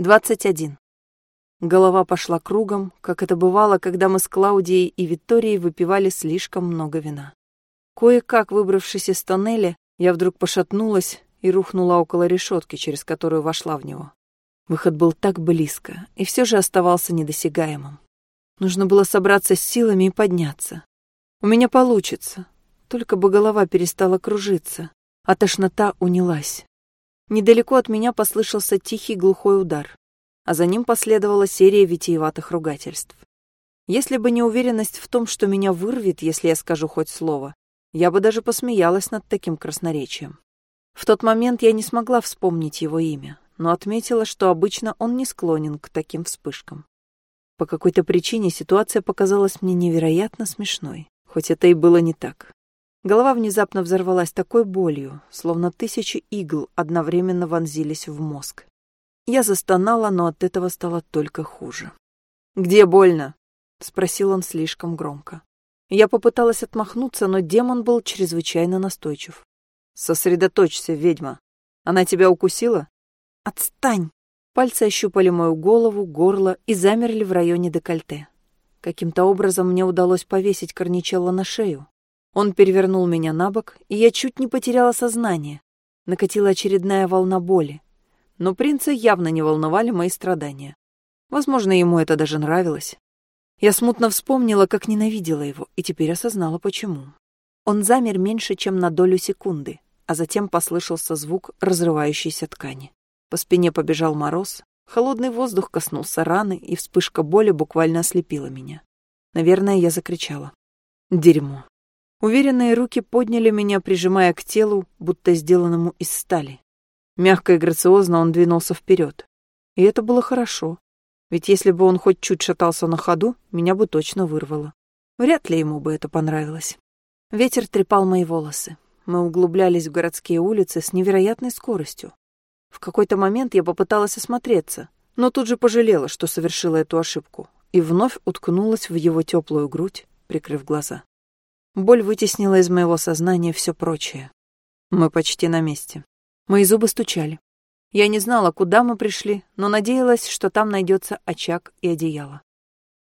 21. Голова пошла кругом, как это бывало, когда мы с Клаудией и Викторией выпивали слишком много вина. Кое-как выбравшись из тоннеля, я вдруг пошатнулась и рухнула около решетки, через которую вошла в него. Выход был так близко, и все же оставался недосягаемым. Нужно было собраться с силами и подняться. У меня получится, только бы голова перестала кружиться, а тошнота унялась. Недалеко от меня послышался тихий глухой удар, а за ним последовала серия витиеватых ругательств. Если бы не уверенность в том, что меня вырвет, если я скажу хоть слово, я бы даже посмеялась над таким красноречием. В тот момент я не смогла вспомнить его имя, но отметила, что обычно он не склонен к таким вспышкам. По какой-то причине ситуация показалась мне невероятно смешной, хоть это и было не так. Голова внезапно взорвалась такой болью, словно тысячи игл одновременно вонзились в мозг. Я застонала, но от этого стало только хуже. «Где больно?» — спросил он слишком громко. Я попыталась отмахнуться, но демон был чрезвычайно настойчив. «Сосредоточься, ведьма. Она тебя укусила?» «Отстань!» Пальцы ощупали мою голову, горло и замерли в районе декольте. Каким-то образом мне удалось повесить Корничелло на шею, он перевернул меня на бок, и я чуть не потеряла сознание. Накатила очередная волна боли. Но принца явно не волновали мои страдания. Возможно, ему это даже нравилось. Я смутно вспомнила, как ненавидела его, и теперь осознала, почему. Он замер меньше, чем на долю секунды, а затем послышался звук разрывающейся ткани. По спине побежал мороз, холодный воздух коснулся раны, и вспышка боли буквально ослепила меня. Наверное, я закричала. Дерьмо. Уверенные руки подняли меня, прижимая к телу, будто сделанному из стали. Мягко и грациозно он двинулся вперед. И это было хорошо. Ведь если бы он хоть чуть шатался на ходу, меня бы точно вырвало. Вряд ли ему бы это понравилось. Ветер трепал мои волосы. Мы углублялись в городские улицы с невероятной скоростью. В какой-то момент я попыталась осмотреться, но тут же пожалела, что совершила эту ошибку, и вновь уткнулась в его теплую грудь, прикрыв глаза. Боль вытеснила из моего сознания все прочее. Мы почти на месте. Мои зубы стучали. Я не знала, куда мы пришли, но надеялась, что там найдется очаг и одеяло.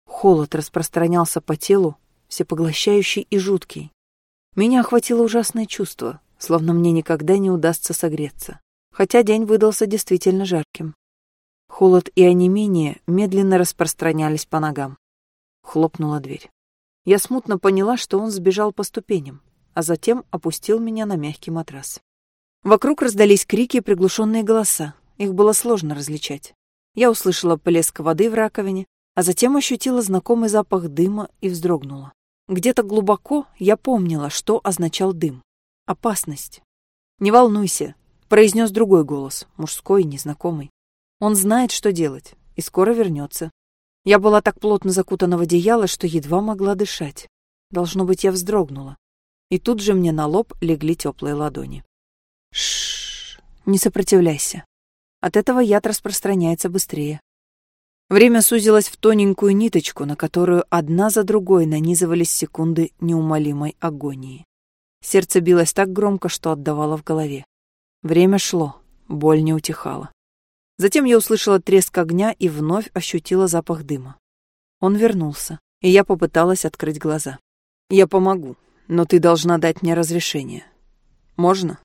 Холод распространялся по телу, всепоглощающий и жуткий. Меня охватило ужасное чувство, словно мне никогда не удастся согреться, хотя день выдался действительно жарким. Холод и онемение медленно распространялись по ногам. Хлопнула дверь. Я смутно поняла, что он сбежал по ступеням, а затем опустил меня на мягкий матрас. Вокруг раздались крики и приглушенные голоса. Их было сложно различать. Я услышала плеск воды в раковине, а затем ощутила знакомый запах дыма и вздрогнула. Где-то глубоко я помнила, что означал дым. Опасность. «Не волнуйся», — произнес другой голос, мужской незнакомый. «Он знает, что делать, и скоро вернется. Я была так плотно закутана в одеяло, что едва могла дышать. Должно быть, я вздрогнула. И тут же мне на лоб легли теплые ладони. Шш, не сопротивляйся. От этого яд распространяется быстрее. Время сузилось в тоненькую ниточку, на которую одна за другой нанизывались секунды неумолимой агонии. Сердце билось так громко, что отдавало в голове. Время шло, боль не утихала. Затем я услышала треск огня и вновь ощутила запах дыма. Он вернулся, и я попыталась открыть глаза. «Я помогу, но ты должна дать мне разрешение. Можно?»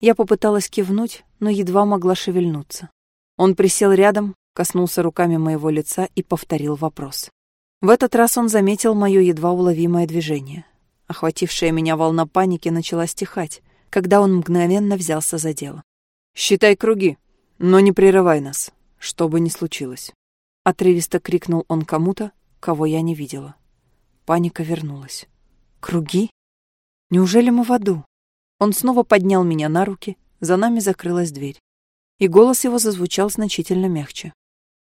Я попыталась кивнуть, но едва могла шевельнуться. Он присел рядом, коснулся руками моего лица и повторил вопрос. В этот раз он заметил мое едва уловимое движение. Охватившая меня волна паники начала стихать, когда он мгновенно взялся за дело. «Считай круги», но не прерывай нас, что бы ни случилось. Отрывисто крикнул он кому-то, кого я не видела. Паника вернулась. Круги? Неужели мы в аду? Он снова поднял меня на руки, за нами закрылась дверь. И голос его зазвучал значительно мягче.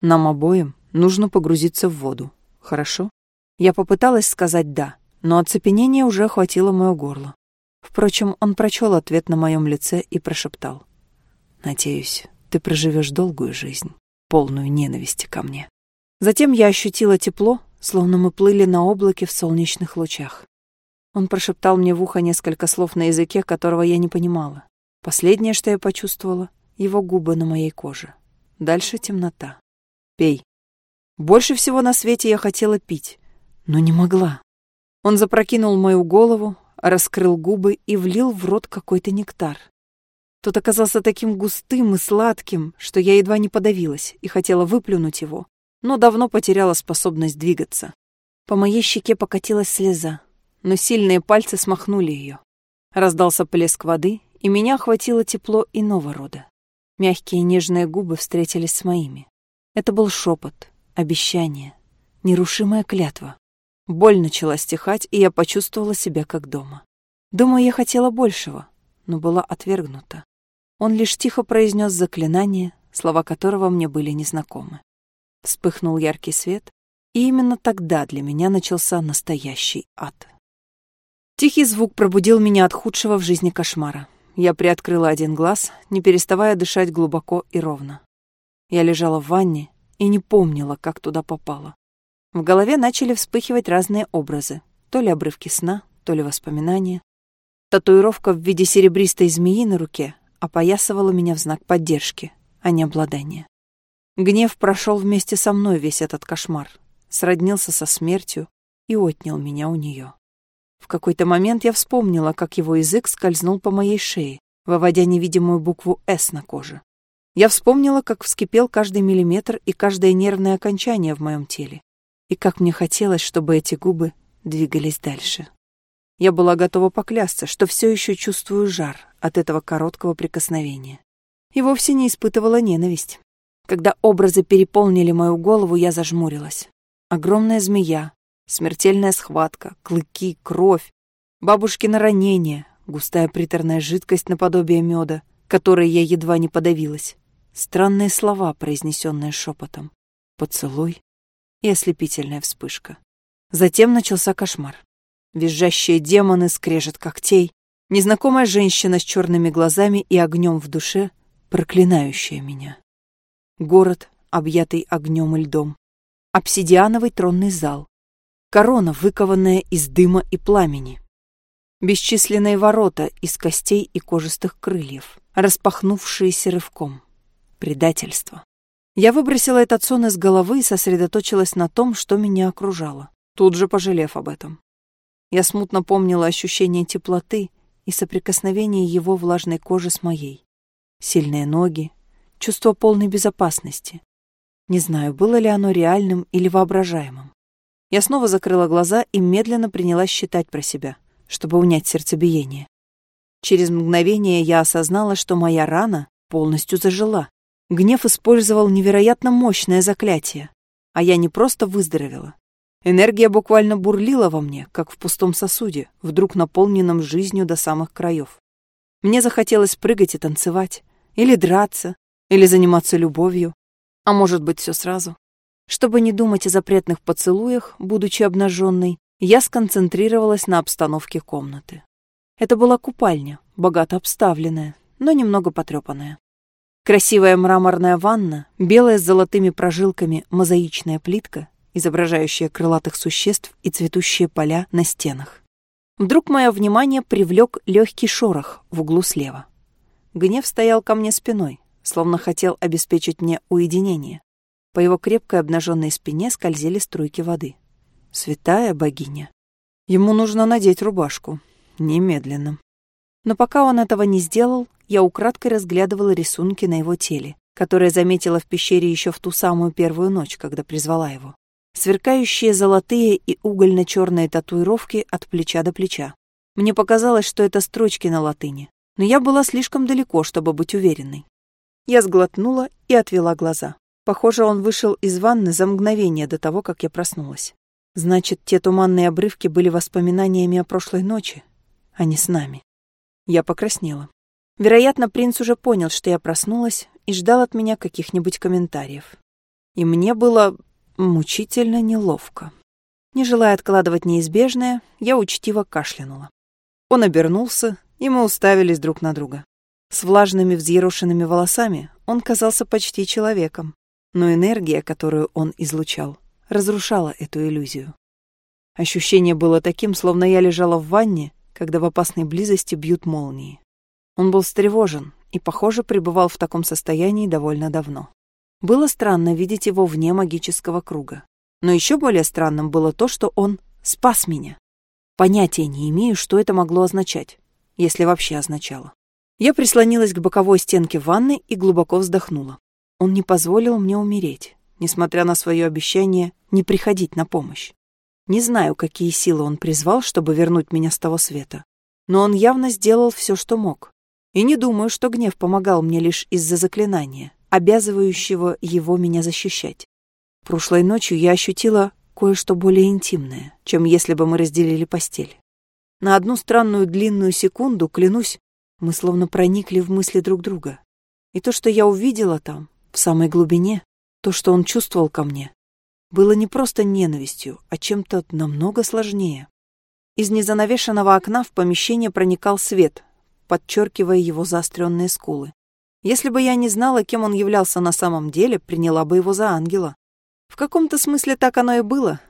Нам обоим нужно погрузиться в воду, хорошо? Я попыталась сказать «да», но оцепенение уже охватило мое горло. Впрочем, он прочел ответ на моем лице и прошептал. «Надеюсь, ты проживешь долгую жизнь, полную ненависти ко мне. Затем я ощутила тепло, словно мы плыли на облаке в солнечных лучах. Он прошептал мне в ухо несколько слов на языке, которого я не понимала. Последнее, что я почувствовала, его губы на моей коже. Дальше темнота. Пей. Больше всего на свете я хотела пить, но не могла. Он запрокинул мою голову, раскрыл губы и влил в рот какой-то нектар. Тот оказался таким густым и сладким, что я едва не подавилась и хотела выплюнуть его, но давно потеряла способность двигаться. По моей щеке покатилась слеза, но сильные пальцы смахнули ее. Раздался плеск воды, и меня охватило тепло иного рода. Мягкие нежные губы встретились с моими. Это был шепот, обещание, нерушимая клятва. Боль начала стихать, и я почувствовала себя как дома. Думаю, я хотела большего, но была отвергнута. Он лишь тихо произнес заклинание, слова которого мне были незнакомы. Вспыхнул яркий свет, и именно тогда для меня начался настоящий ад. Тихий звук пробудил меня от худшего в жизни кошмара. Я приоткрыла один глаз, не переставая дышать глубоко и ровно. Я лежала в ванне и не помнила, как туда попала. В голове начали вспыхивать разные образы, то ли обрывки сна, то ли воспоминания. Татуировка в виде серебристой змеи на руке опоясывала меня в знак поддержки, а не обладания. Гнев прошел вместе со мной весь этот кошмар, сроднился со смертью и отнял меня у нее. В какой-то момент я вспомнила, как его язык скользнул по моей шее, выводя невидимую букву «С» на коже. Я вспомнила, как вскипел каждый миллиметр и каждое нервное окончание в моем теле, и как мне хотелось, чтобы эти губы двигались дальше. Я была готова поклясться, что все еще чувствую жар от этого короткого прикосновения. И вовсе не испытывала ненависть. Когда образы переполнили мою голову, я зажмурилась. Огромная змея, смертельная схватка, клыки, кровь, бабушкино ранение, густая приторная жидкость наподобие меда, которой я едва не подавилась, странные слова, произнесенные шепотом, поцелуй и ослепительная вспышка. Затем начался кошмар. Визжащие демоны, скрежет когтей, незнакомая женщина с черными глазами и огнем в душе, проклинающая меня. Город, объятый огнем и льдом. Обсидиановый тронный зал. Корона, выкованная из дыма и пламени. Бесчисленные ворота из костей и кожистых крыльев, распахнувшиеся рывком. Предательство. Я выбросила этот сон из головы и сосредоточилась на том, что меня окружало, тут же пожалев об этом. Я смутно помнила ощущение теплоты и соприкосновение его влажной кожи с моей. Сильные ноги, чувство полной безопасности. Не знаю, было ли оно реальным или воображаемым. Я снова закрыла глаза и медленно принялась считать про себя, чтобы унять сердцебиение. Через мгновение я осознала, что моя рана полностью зажила. Гнев использовал невероятно мощное заклятие, а я не просто выздоровела. Энергия буквально бурлила во мне, как в пустом сосуде, вдруг наполненном жизнью до самых краев. Мне захотелось прыгать и танцевать, или драться, или заниматься любовью, а может быть, все сразу. Чтобы не думать о запретных поцелуях, будучи обнаженной, я сконцентрировалась на обстановке комнаты. Это была купальня, богато обставленная, но немного потрепанная. Красивая мраморная ванна, белая с золотыми прожилками мозаичная плитка, изображающая крылатых существ и цветущие поля на стенах. Вдруг мое внимание привлек легкий шорох в углу слева. Гнев стоял ко мне спиной, словно хотел обеспечить мне уединение. По его крепкой обнаженной спине скользили струйки воды. Святая богиня. Ему нужно надеть рубашку. Немедленно. Но пока он этого не сделал, я украдкой разглядывала рисунки на его теле, которые заметила в пещере еще в ту самую первую ночь, когда призвала его. Сверкающие золотые и угольно-черные татуировки от плеча до плеча. Мне показалось, что это строчки на латыни, но я была слишком далеко, чтобы быть уверенной. Я сглотнула и отвела глаза. Похоже, он вышел из ванны за мгновение до того, как я проснулась. Значит, те туманные обрывки были воспоминаниями о прошлой ночи, а не с нами. Я покраснела. Вероятно, принц уже понял, что я проснулась и ждал от меня каких-нибудь комментариев. И мне было мучительно неловко. Не желая откладывать неизбежное, я учтиво кашлянула. Он обернулся, и мы уставились друг на друга. С влажными взъерошенными волосами он казался почти человеком, но энергия, которую он излучал, разрушала эту иллюзию. Ощущение было таким, словно я лежала в ванне, когда в опасной близости бьют молнии. Он был встревожен и, похоже, пребывал в таком состоянии довольно давно. Было странно видеть его вне магического круга. Но еще более странным было то, что он спас меня. Понятия не имею, что это могло означать, если вообще означало. Я прислонилась к боковой стенке ванны и глубоко вздохнула. Он не позволил мне умереть, несмотря на свое обещание не приходить на помощь. Не знаю, какие силы он призвал, чтобы вернуть меня с того света, но он явно сделал все, что мог. И не думаю, что гнев помогал мне лишь из-за заклинания, обязывающего его меня защищать. Прошлой ночью я ощутила кое-что более интимное, чем если бы мы разделили постель. На одну странную длинную секунду, клянусь, мы словно проникли в мысли друг друга. И то, что я увидела там, в самой глубине, то, что он чувствовал ко мне, было не просто ненавистью, а чем-то намного сложнее. Из незанавешенного окна в помещение проникал свет, подчеркивая его заостренные скулы. Если бы я не знала, кем он являлся на самом деле, приняла бы его за ангела. В каком-то смысле так оно и было.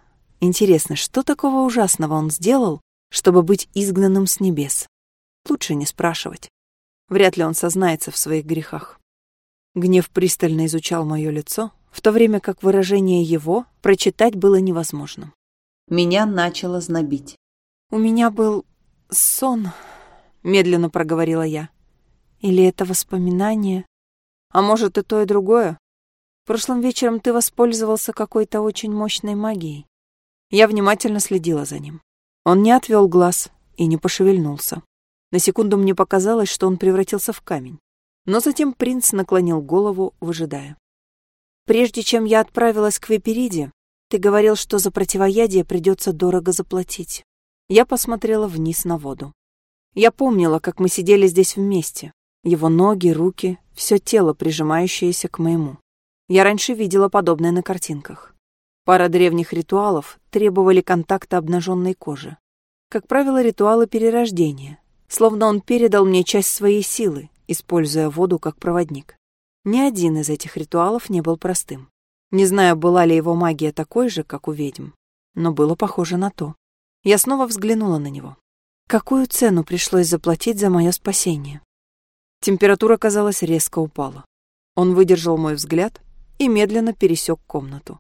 Интересно, что такого ужасного он сделал, чтобы быть изгнанным с небес? Лучше не спрашивать. Вряд ли он сознается в своих грехах. Гнев пристально изучал мое лицо, в то время как выражение его прочитать было невозможно. Меня начало знобить. «У меня был сон», — медленно проговорила я. «Или это воспоминание? А может, и то, и другое? Прошлым вечером ты воспользовался какой-то очень мощной магией». Я внимательно следила за ним. Он не отвел глаз и не пошевельнулся. На секунду мне показалось, что он превратился в камень. Но затем принц наклонил голову, выжидая. «Прежде чем я отправилась к Випериде, ты говорил, что за противоядие придется дорого заплатить». Я посмотрела вниз на воду. Я помнила, как мы сидели здесь вместе. Его ноги, руки, все тело, прижимающееся к моему. Я раньше видела подобное на картинках. Пара древних ритуалов требовали контакта обнаженной кожи. Как правило, ритуалы перерождения, словно он передал мне часть своей силы, используя воду как проводник. Ни один из этих ритуалов не был простым. Не знаю, была ли его магия такой же, как у ведьм, но было похоже на то. Я снова взглянула на него. Какую цену пришлось заплатить за мое спасение? Температура, казалось, резко упала. Он выдержал мой взгляд и медленно пересек комнату.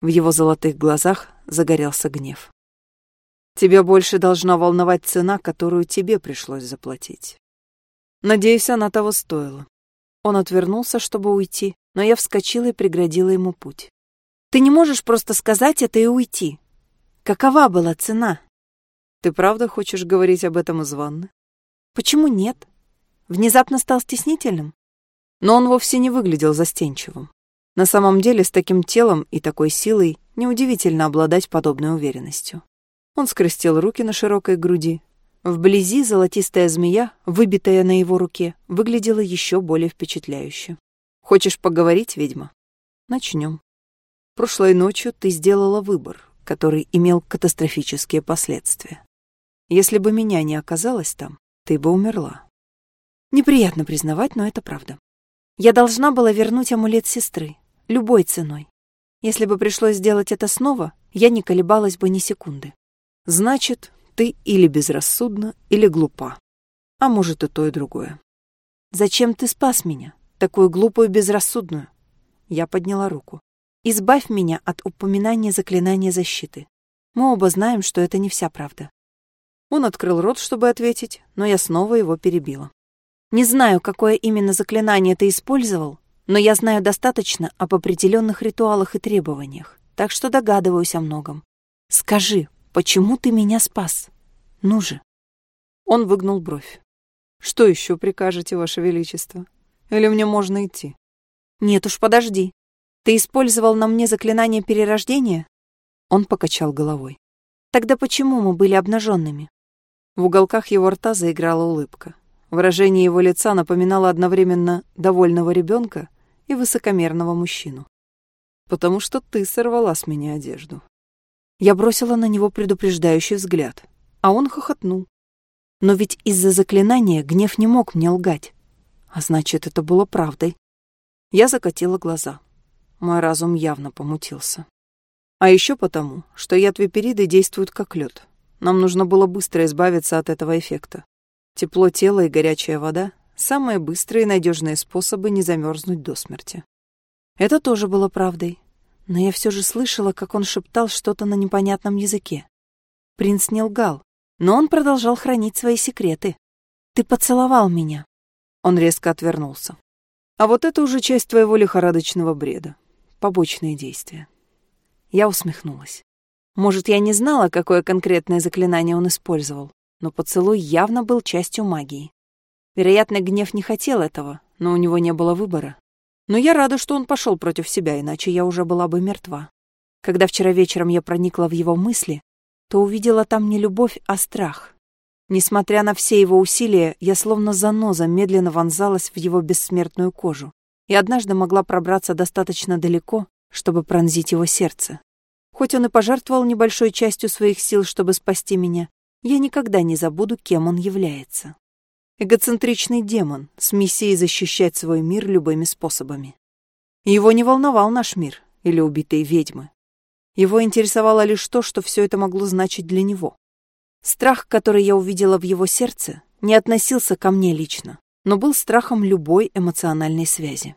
В его золотых глазах загорелся гнев. Тебя больше должна волновать цена, которую тебе пришлось заплатить. Надеюсь, она того стоила. Он отвернулся, чтобы уйти, но я вскочила и преградила ему путь. Ты не можешь просто сказать это и уйти. Какова была цена? Ты правда хочешь говорить об этом из ванны? Почему нет? Внезапно стал стеснительным? Но он вовсе не выглядел застенчивым. На самом деле, с таким телом и такой силой неудивительно обладать подобной уверенностью. Он скрестил руки на широкой груди. Вблизи золотистая змея, выбитая на его руке, выглядела еще более впечатляюще. «Хочешь поговорить, ведьма?» «Начнем. Прошлой ночью ты сделала выбор, который имел катастрофические последствия. Если бы меня не оказалось там, ты бы умерла. Неприятно признавать, но это правда. Я должна была вернуть амулет сестры, любой ценой. Если бы пришлось сделать это снова, я не колебалась бы ни секунды. Значит, ты или безрассудна, или глупа. А может, и то, и другое. Зачем ты спас меня, такую глупую безрассудную? Я подняла руку. Избавь меня от упоминания заклинания защиты. Мы оба знаем, что это не вся правда. Он открыл рот, чтобы ответить, но я снова его перебила. Не знаю, какое именно заклинание ты использовал, но я знаю достаточно об определенных ритуалах и требованиях, так что догадываюсь о многом. Скажи, Почему ты меня спас? Ну же. Он выгнул бровь. Что еще прикажете, Ваше Величество? Или мне можно идти? Нет уж, подожди. Ты использовал на мне заклинание перерождения? Он покачал головой. Тогда почему мы были обнаженными? В уголках его рта заиграла улыбка. Выражение его лица напоминало одновременно довольного ребенка и высокомерного мужчину. «Потому что ты сорвала с меня одежду. Я бросила на него предупреждающий взгляд, а он хохотнул. Но ведь из-за заклинания гнев не мог мне лгать. А значит, это было правдой. Я закатила глаза. Мой разум явно помутился. А еще потому, что яд випериды действует как лед. Нам нужно было быстро избавиться от этого эффекта. Тепло тела и горячая вода — самые быстрые и надежные способы не замерзнуть до смерти. Это тоже было правдой. Но я все же слышала, как он шептал что-то на непонятном языке. Принц не лгал, но он продолжал хранить свои секреты. «Ты поцеловал меня». Он резко отвернулся. «А вот это уже часть твоего лихорадочного бреда. Побочные действия». Я усмехнулась. Может, я не знала, какое конкретное заклинание он использовал, но поцелуй явно был частью магии. Вероятно, гнев не хотел этого, но у него не было выбора. Но я рада, что он пошел против себя, иначе я уже была бы мертва. Когда вчера вечером я проникла в его мысли, то увидела там не любовь, а страх. Несмотря на все его усилия, я словно заноза медленно вонзалась в его бессмертную кожу и однажды могла пробраться достаточно далеко, чтобы пронзить его сердце. Хоть он и пожертвовал небольшой частью своих сил, чтобы спасти меня, я никогда не забуду, кем он является. Эгоцентричный демон с миссией защищать свой мир любыми способами. Его не волновал наш мир или убитые ведьмы. Его интересовало лишь то, что все это могло значить для него. Страх, который я увидела в его сердце, не относился ко мне лично, но был страхом любой эмоциональной связи.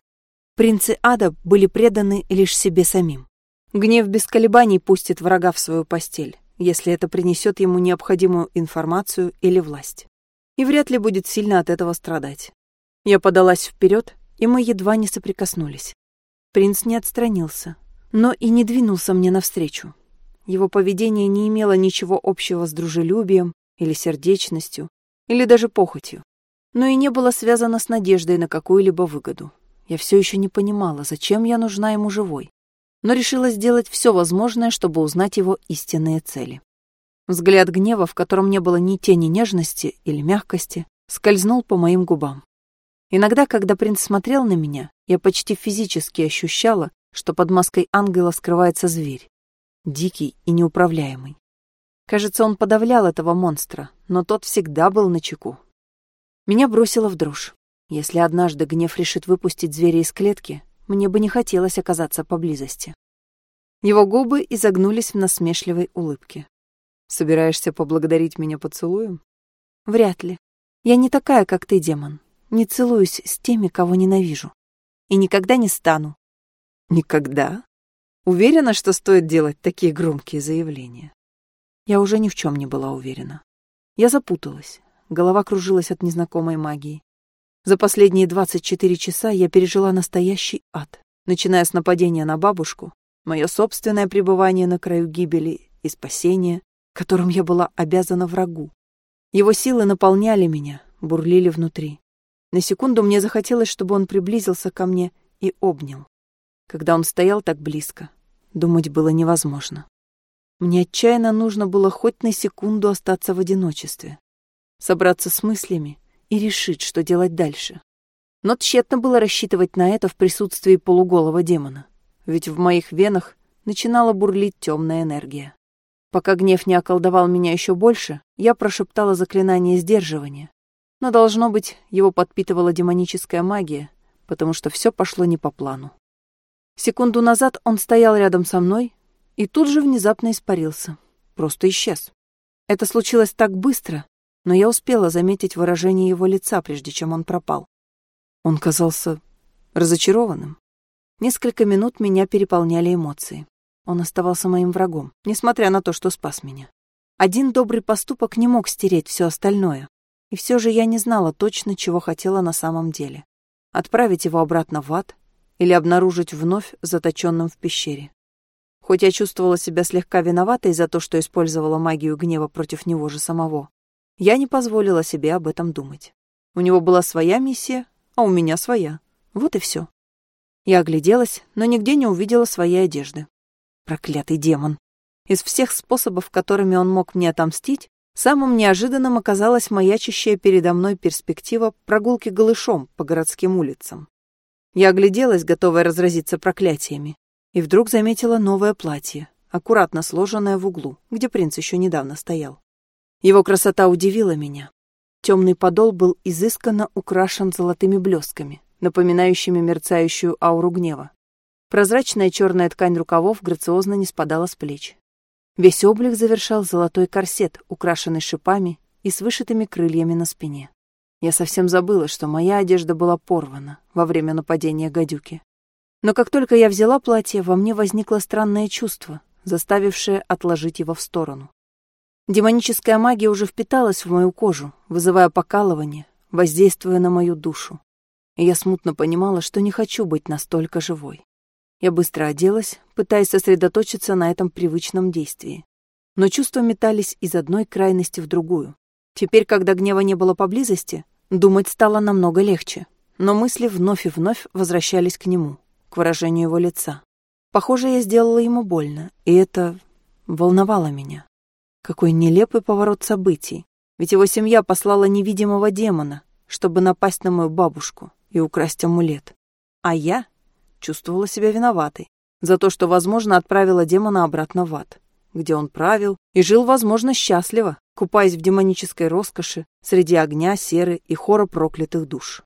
Принцы ада были преданы лишь себе самим. Гнев без колебаний пустит врага в свою постель, если это принесет ему необходимую информацию или власть и вряд ли будет сильно от этого страдать. Я подалась вперед, и мы едва не соприкоснулись. Принц не отстранился, но и не двинулся мне навстречу. Его поведение не имело ничего общего с дружелюбием или сердечностью, или даже похотью, но и не было связано с надеждой на какую-либо выгоду. Я все еще не понимала, зачем я нужна ему живой, но решила сделать все возможное, чтобы узнать его истинные цели. Взгляд гнева, в котором не было ни тени нежности или мягкости, скользнул по моим губам. Иногда, когда принц смотрел на меня, я почти физически ощущала, что под маской ангела скрывается зверь. Дикий и неуправляемый. Кажется, он подавлял этого монстра, но тот всегда был на чеку. Меня бросило в дрожь. Если однажды гнев решит выпустить зверя из клетки, мне бы не хотелось оказаться поблизости. Его губы изогнулись в насмешливой улыбке. Собираешься поблагодарить меня поцелуем? Вряд ли. Я не такая, как ты, демон. Не целуюсь с теми, кого ненавижу. И никогда не стану. Никогда? Уверена, что стоит делать такие громкие заявления? Я уже ни в чем не была уверена. Я запуталась. Голова кружилась от незнакомой магии. За последние 24 часа я пережила настоящий ад, начиная с нападения на бабушку, мое собственное пребывание на краю гибели и спасения, которым я была обязана врагу. Его силы наполняли меня, бурлили внутри. На секунду мне захотелось, чтобы он приблизился ко мне и обнял. Когда он стоял так близко, думать было невозможно. Мне отчаянно нужно было хоть на секунду остаться в одиночестве, собраться с мыслями и решить, что делать дальше. Но тщетно было рассчитывать на это в присутствии полуголого демона, ведь в моих венах начинала бурлить темная энергия. Пока гнев не околдовал меня еще больше, я прошептала заклинание сдерживания. Но, должно быть, его подпитывала демоническая магия, потому что все пошло не по плану. Секунду назад он стоял рядом со мной и тут же внезапно испарился. Просто исчез. Это случилось так быстро, но я успела заметить выражение его лица, прежде чем он пропал. Он казался разочарованным. Несколько минут меня переполняли эмоции. Он оставался моим врагом, несмотря на то, что спас меня. Один добрый поступок не мог стереть все остальное. И все же я не знала точно, чего хотела на самом деле. Отправить его обратно в ад или обнаружить вновь заточенным в пещере. Хоть я чувствовала себя слегка виноватой за то, что использовала магию гнева против него же самого, я не позволила себе об этом думать. У него была своя миссия, а у меня своя. Вот и все. Я огляделась, но нигде не увидела своей одежды. Проклятый демон. Из всех способов, которыми он мог мне отомстить, самым неожиданным оказалась маячащая передо мной перспектива прогулки голышом по городским улицам. Я огляделась, готовая разразиться проклятиями, и вдруг заметила новое платье, аккуратно сложенное в углу, где принц еще недавно стоял. Его красота удивила меня. Темный подол был изысканно украшен золотыми блесками, напоминающими мерцающую ауру гнева. Прозрачная черная ткань рукавов грациозно не спадала с плеч. Весь облик завершал золотой корсет, украшенный шипами и с вышитыми крыльями на спине. Я совсем забыла, что моя одежда была порвана во время нападения гадюки. Но как только я взяла платье, во мне возникло странное чувство, заставившее отложить его в сторону. Демоническая магия уже впиталась в мою кожу, вызывая покалывание, воздействуя на мою душу. И я смутно понимала, что не хочу быть настолько живой. Я быстро оделась, пытаясь сосредоточиться на этом привычном действии. Но чувства метались из одной крайности в другую. Теперь, когда гнева не было поблизости, думать стало намного легче. Но мысли вновь и вновь возвращались к нему, к выражению его лица. Похоже, я сделала ему больно, и это волновало меня. Какой нелепый поворот событий. Ведь его семья послала невидимого демона, чтобы напасть на мою бабушку и украсть амулет. А я чувствовала себя виноватой за то, что, возможно, отправила демона обратно в ад, где он правил и жил, возможно, счастливо, купаясь в демонической роскоши среди огня, серы и хора проклятых душ.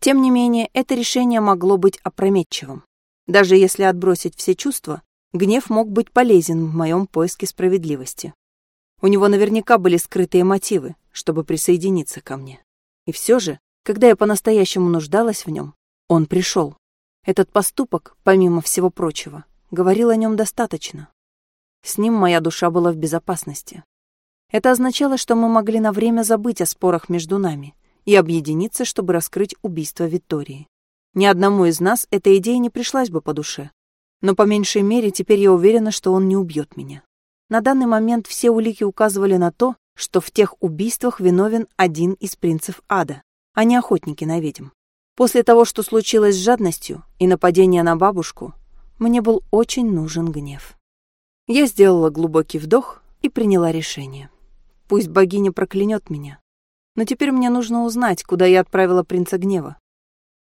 Тем не менее, это решение могло быть опрометчивым. Даже если отбросить все чувства, гнев мог быть полезен в моем поиске справедливости. У него наверняка были скрытые мотивы, чтобы присоединиться ко мне. И все же, когда я по-настоящему нуждалась в нем, он пришел. Этот поступок, помимо всего прочего, говорил о нем достаточно. С ним моя душа была в безопасности. Это означало, что мы могли на время забыть о спорах между нами и объединиться, чтобы раскрыть убийство Виктории. Ни одному из нас эта идея не пришлась бы по душе. Но по меньшей мере теперь я уверена, что он не убьет меня. На данный момент все улики указывали на то, что в тех убийствах виновен один из принцев ада а не охотники на ведьм. После того, что случилось с жадностью и нападение на бабушку, мне был очень нужен гнев. Я сделала глубокий вдох и приняла решение. Пусть богиня проклянет меня. Но теперь мне нужно узнать, куда я отправила принца гнева.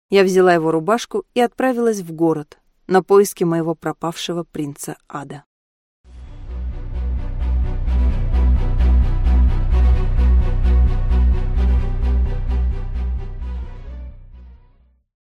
Я взяла его рубашку и отправилась в город на поиски моего пропавшего принца ада.